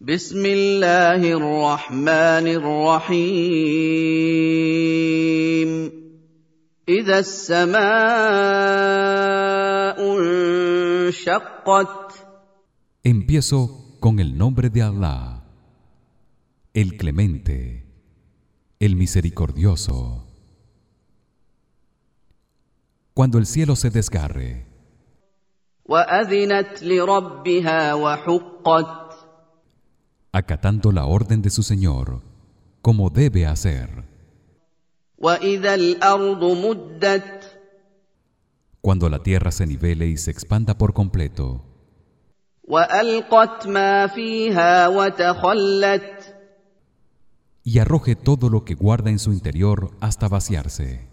بسم الله الرحمن الرحيم اذا السماء انشقت Empiezo con el nombre de Allah, el Clemente, el Misericordioso. Cuando el cielo se desgarre واذنت لربها وحقت acatando la orden de su Señor, como debe hacer. Cuando la tierra se nivele y se expanda por completo. Y arroje todo lo que guarda en su interior hasta vaciarse.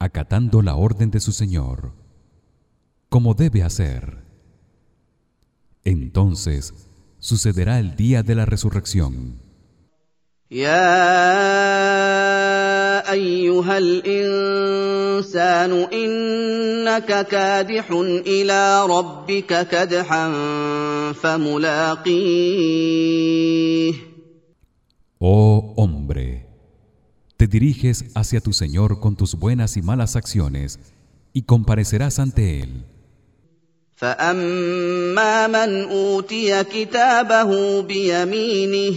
Acatando la orden de su Señor como debe hacer. Entonces sucederá el día de la resurrección. يا ايها الانسان انك كادح الى ربك كدحا فملاقيه Oh hombre, te diriges hacia tu Señor con tus buenas y malas acciones y comparecerás ante él. فاما من اوتي كتابه بيمينه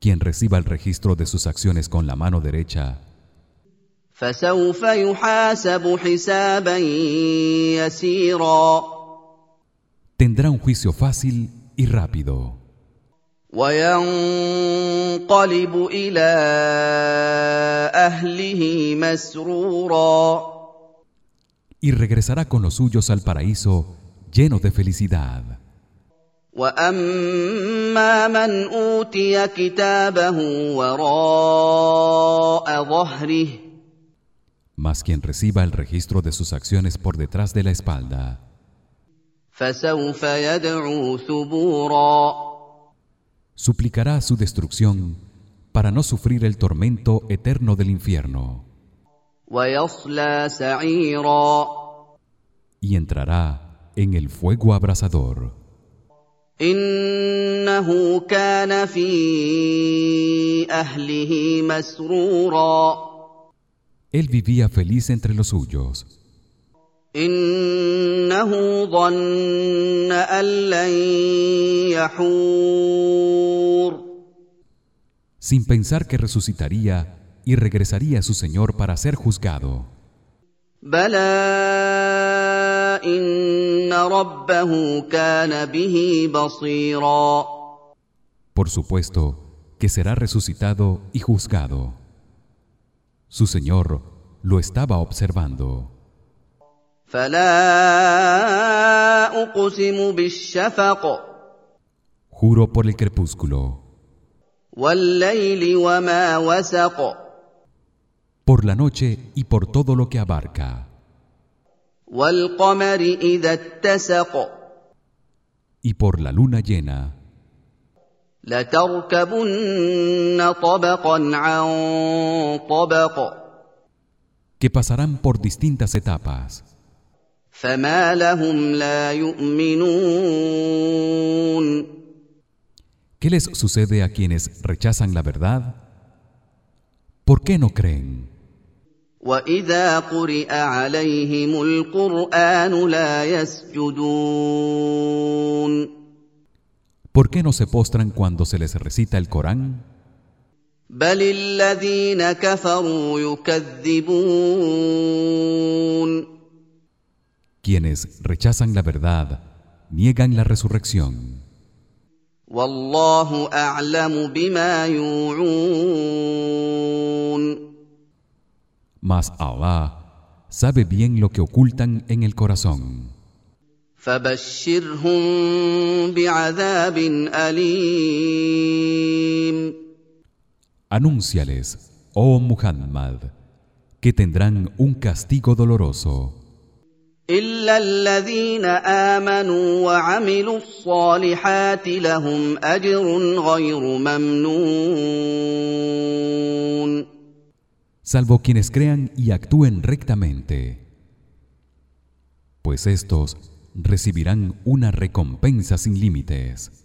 Quien reciba el registro de sus acciones con la mano derecha, فسوف يحاسب حسابا يسيرا tendrá un juicio fácil y rápido وينقلب الى اهله مسرورا y regresará con los suyos al paraíso lleno de felicidad. واما من اوتي كتابه وراء ظهره Mas quien reciba el registro de sus acciones por detrás de la espalda, فسوف يدعو ثبورا suplicará su destrucción para no sufrir el tormento eterno del infierno ويصلى سعيرا y entrará en el fuego abrasador. Él vivía feliz entre los suyos. Sin pensar que resucitaría y regresaría a su Señor para ser juzgado. Por supuesto que será resucitado y juzgado. Su Señor lo estaba observando. Juro por el crepúsculo por la noche y por todo lo que abarca. Y por la luna llena. Que pasarán por distintas etapas. ¿Qué les sucede a quienes rechazan la verdad? ¿Por qué no creen? واذا قرئ عليهم القران لا يسجدون ¿Por qué no se postran cuando se les recita el Corán? بل الذين كفروا يكذبون Quienes rechazan la verdad niegan la resurrección. والله اعلم بما يوعون Mas Allah sabe bien lo que ocultan en el corazón. فبشرهم بعذاب اليم Anúnciales, oh Muhammad, que tendrán un castigo doloroso, الا الذين امنوا وعملوا الصالحات لهم اجر غير ممنون salvo quienes crean y actúen rectamente. pues estos recibirán una recompensa sin límites